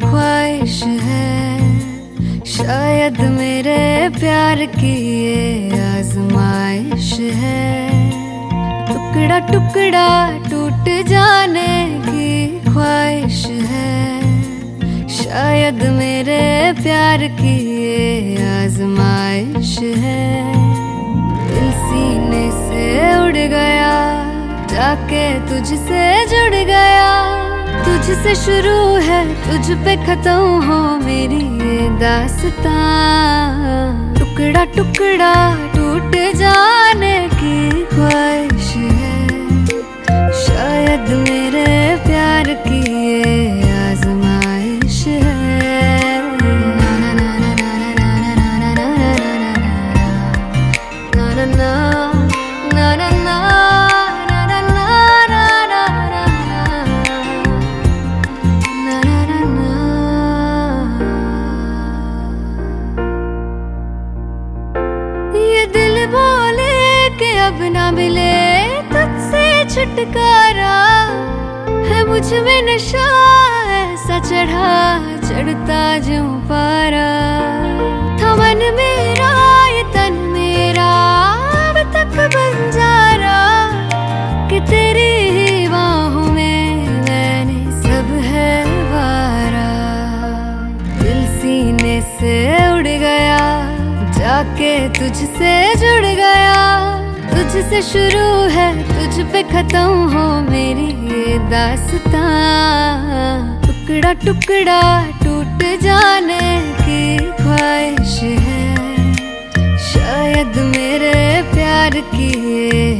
ख्वाहिश है। शायद मेरे प्यार की ये आजमाइश है। टुकड़ा टुकड़ा टूट जाने की ख्वाहिश है। शायद मेरे प्यार की ये आजमाइश है। दिल सीने से उड़ गया, जाके तुझसे जुड़ गया। तुझसे शुरू है तुझ पे खत्म हो मेरी ये दास्तां टुकड़ा टुकड़ा टूट जाने की ख्वाहिश है शायद मेरे प्यार की ये आजमाइश है ना ना ना ना ना ना ना ना ना ना ना छुटकारा है मुझमें नशा, ऐसा चढ़ा चढ़ता जो पारा। था मन मेरा, ये तन मेरा, अब तक बंजारा कि तेरी बाहों में मैंने सब है वारा। दिल सीने से उड़ गया, जाके तुझसे जुड़ गया। तुझसे शुरू है, तुझ पे खत्म हो मेरी ये दास्तां टुकड़ा टुकड़ा टूट जाने की ख्वाहिश है, शायद मेरे प्यार की ये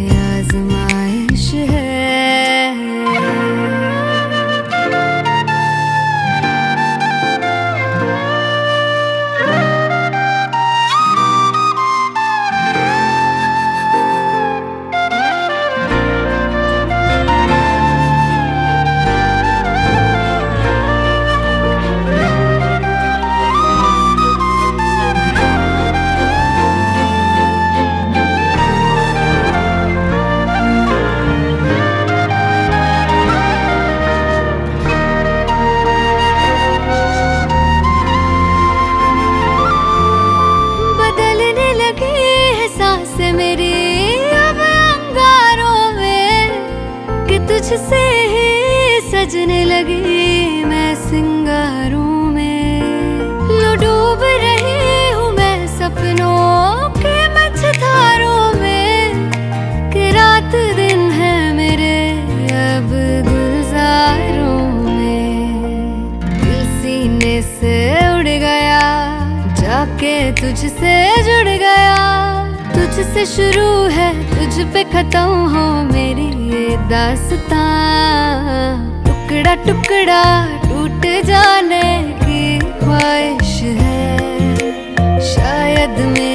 से उड़ गया, जाके तुझसे जुड़ गया। तुझसे शुरू है, तुझ पे खत्म हो मेरी ये दास्तां टुकड़ा टुकड़ा टूट जाने की ख्वाहिश है, शायद मेरी